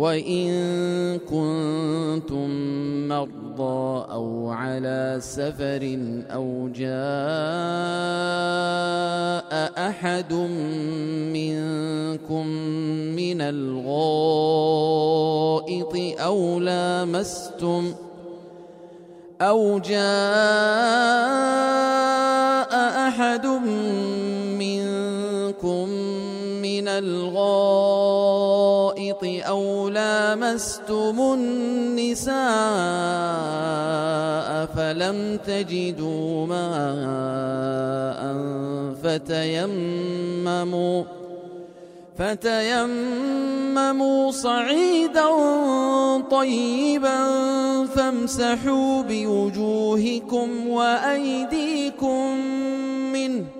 وإن كنتم مرضى أو على سفر أو جاء أحد منكم من الغائط أو لامستم أو جاء أحد منكم من الغائط أو لامستم النساء فلم تجدوا ماء فتيمموا فتيمموا صعيدا طيبا فامسحوا بوجوهكم وأيديكم منه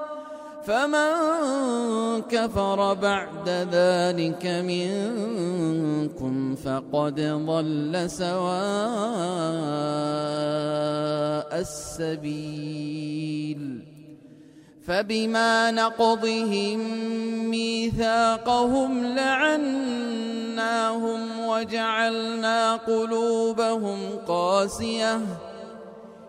فمن كفر بعد ذلك منكم فقد ضل سواء السبيل. فبما نقضهم ميثاقهم لعناهم وجعلنا قلوبهم قاسية.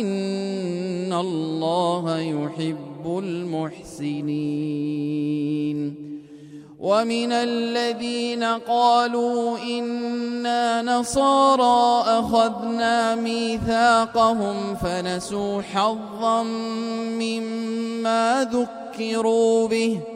إن الله يحب المحسنين. ومن الذين قالوا إنا نصارى أخذنا ميثاقهم فنسوا حظا مما ذكروا به.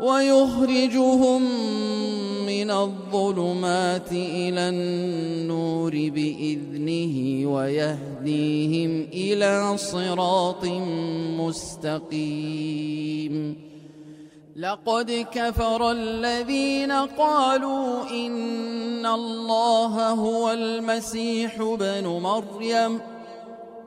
ويخرجهم من الظلمات إلى النور بإذنه ويهديهم إلى صراط مستقيم. لقد كفر الذين قالوا إن الله هو المسيح بن مريم.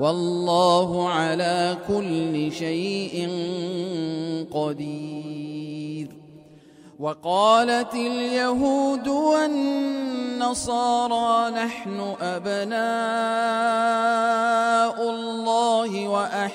والله على كل شيء قدير. وقالت اليهود والنصارى نحن أبناء الله وأحباؤه.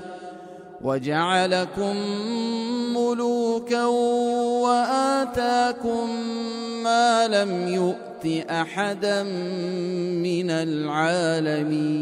وجعلكم ملوكا وآتاكم ما لم يؤت أحدا من العالمين.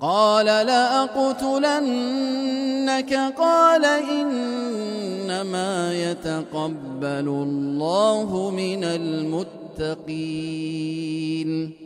قال لأقتلنك. قال إنما يتقبل الله من المتقين.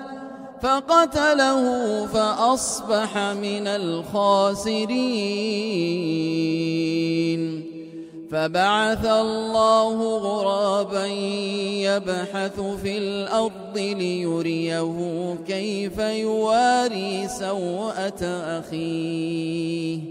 فقتله فأصبح من الخاسرين. فبعث الله غرابا يبحث في الأرض ليريه كيف يواري سوءة أخيه.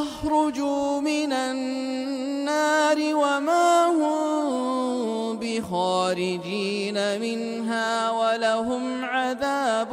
يخرجوا من النار وما هم بخارجين منها ولهم عذاب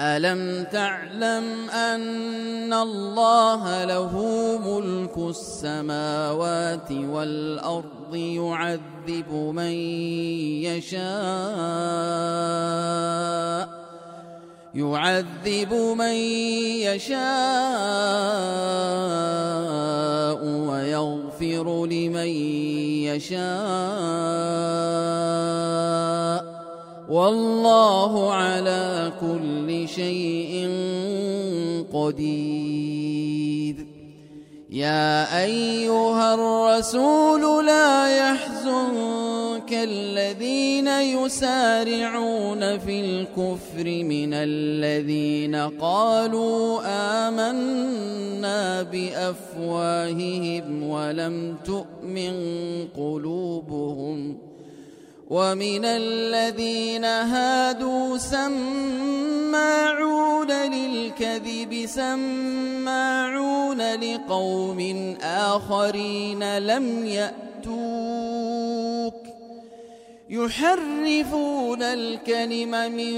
ألم تعلم أن الله له ملك السماوات والأرض يعذب من يشاء يعذب من يشاء ويغفر لمن يشاء والله على كل شيء قدير. يا أيها الرسول لا يحزنك الذين يسارعون في الكفر من الذين قالوا آمنا بأفواههم ولم تؤمن قلوبهم ومن الذين هادوا سماعون للكذب سماعون لقوم آخرين لم يأتوك. يحرفون الكلم من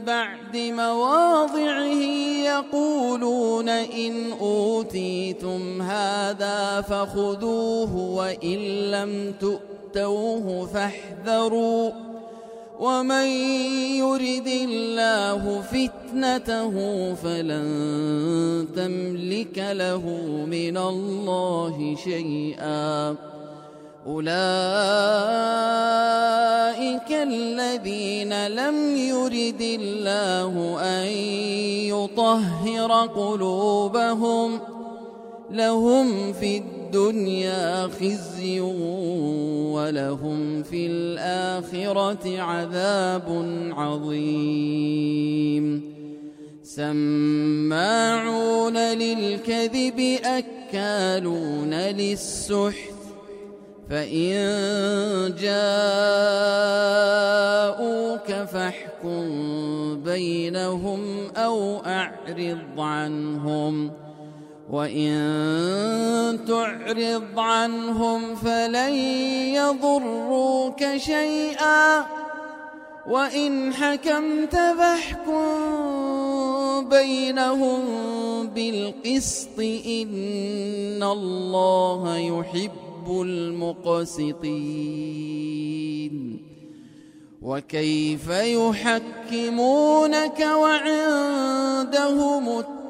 بعد مواضعه يقولون إن أوتيتم هذا فخذوه وإن لم تؤتوه فاحذروا ومن يرد الله فتنته فلن تملك له من الله شيئا أولئك الذين لم يرد الله أن يطهر قلوبهم لهم في الدنيا خزي ولهم في الآخرة عذاب عظيم. سماعون للكذب أكالون للسحت. فإن جاءوك فاحكم بينهم أو أعرض عنهم. وإن تعرض عنهم فلن يضروك شيئا وإن حكمت فاحكم بينهم بالقسط إن الله يحب المقسطين وكيف يحكمونك وعندهم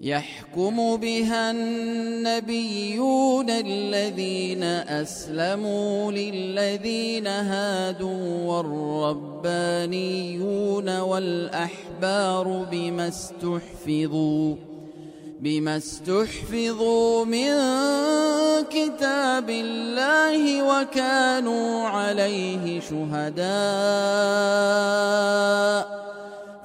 يحكم بها النبيون الذين أسلموا للذين هادوا والربانيون والأحبار بما استحفظوا بما استحفظوا من كتاب الله وكانوا عليه شهداء.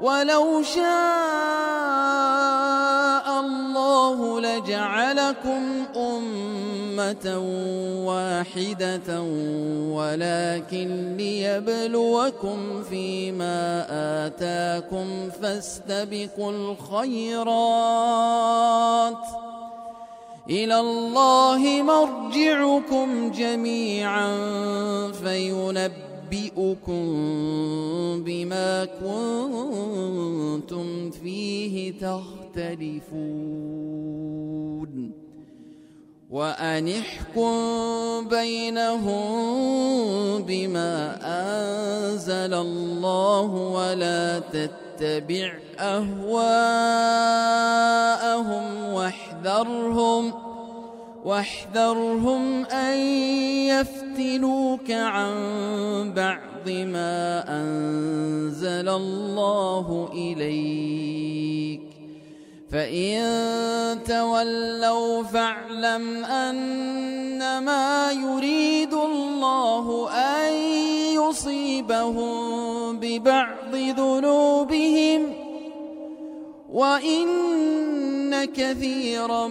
ولو شاء الله لجعلكم أمة واحدة ولكن ليبلوكم فيما آتاكم فاستبقوا الخيرات إلى الله مرجعكم جميعا أنبئكم بما كنتم فيه تختلفون. وأن احكم بينهم بما أنزل الله ولا تتبع أهواءهم واحذرهم واحذرهم أن يفتنوك عن بعض ما أنزل الله إليك. فإن تولوا فاعلم أنما يريد الله أن يصيبهم ببعض ذنوبهم. وإن كثيرا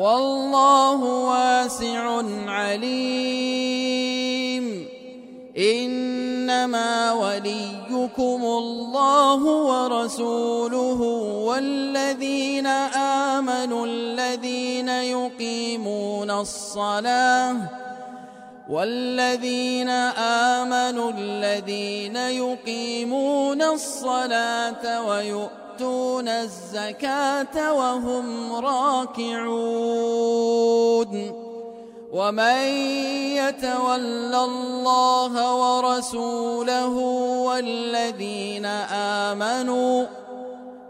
والله واسع عليم. إنما وليكم الله ورسوله والذين آمنوا الذين يقيمون الصلاة والذين آمنوا الذين يقيمون الصلاة ويؤتون الزكاة وهم راكعون. ومن يتول الله ورسوله والذين آمنوا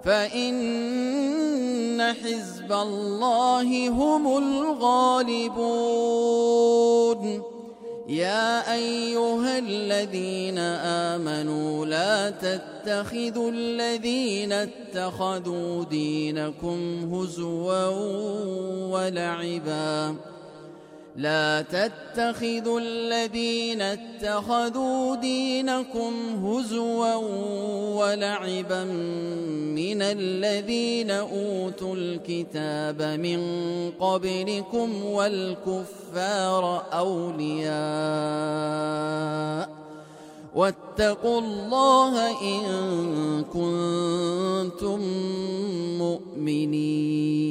فإن حزب الله هم الغالبون. يا أيها الذين آمنوا لا تتخذوا الذين اتخذوا دينكم هزوا ولعبا. لا تتخذوا الذين اتخذوا دينكم هزوا ولعبا من الذين أوتوا الكتاب من قبلكم والكفار أولياء واتقوا الله إن كنتم مؤمنين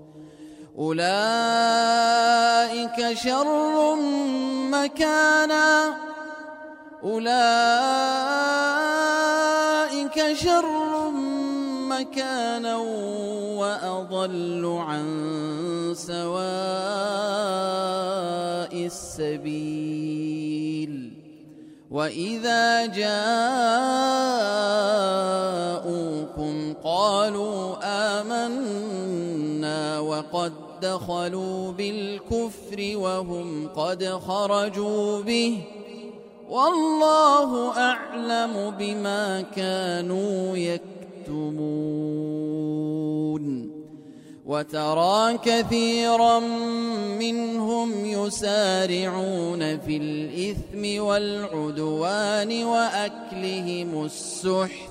أولئك شر مكانا. أولئك شر مكانا وأضل عن سواء السبيل. وإذا جاءوكم قالوا آمنا وقد دخلوا بالكفر وهم قد خرجوا به والله أعلم بما كانوا يكتمون وترى كثيرا منهم يسارعون في الإثم والعدوان وأكلهم السحت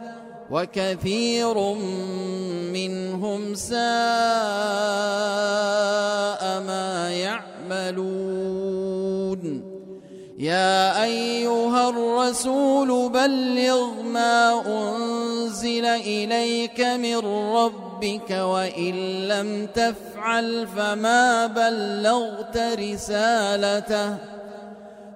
وكثير منهم ساء ما يعملون. يا أيها الرسول بلغ ما أنزل إليك من ربك وإن لم تفعل فما بلغت رسالته.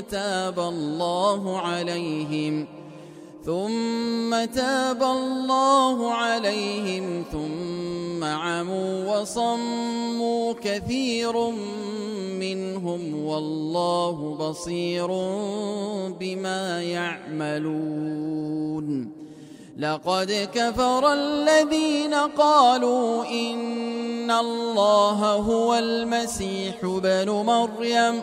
تاب الله عليهم ثم تاب الله عليهم ثم عموا وصموا كثير منهم والله بصير بما يعملون. لقد كفر الذين قالوا إن الله هو المسيح بن مريم.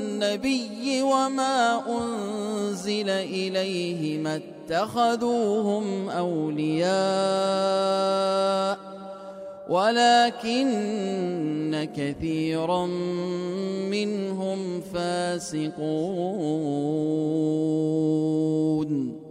والنبي وما أنزل إليه ما اتخذوهم أولياء ولكن كثيرا منهم فاسقون.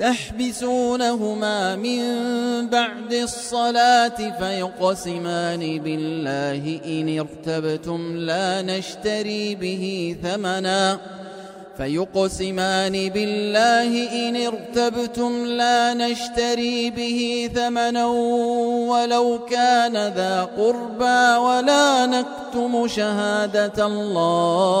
تحبسونهما من بعد الصلاة فيقسمان بالله إن ارتبتم لا نشتري به ثمناً فيقسمان بالله إن ارتبتم لا نشتري به ثمنا ولو كان ذا قربى ولا نكتم شهادة الله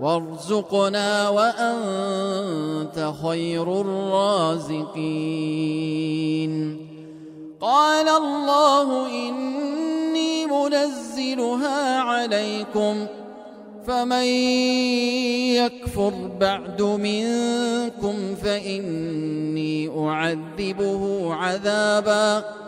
وارزقنا وأنت خير الرازقين. قال الله إني منزلها عليكم فمن يكفر بعد منكم فإني أعذبه عذاباً.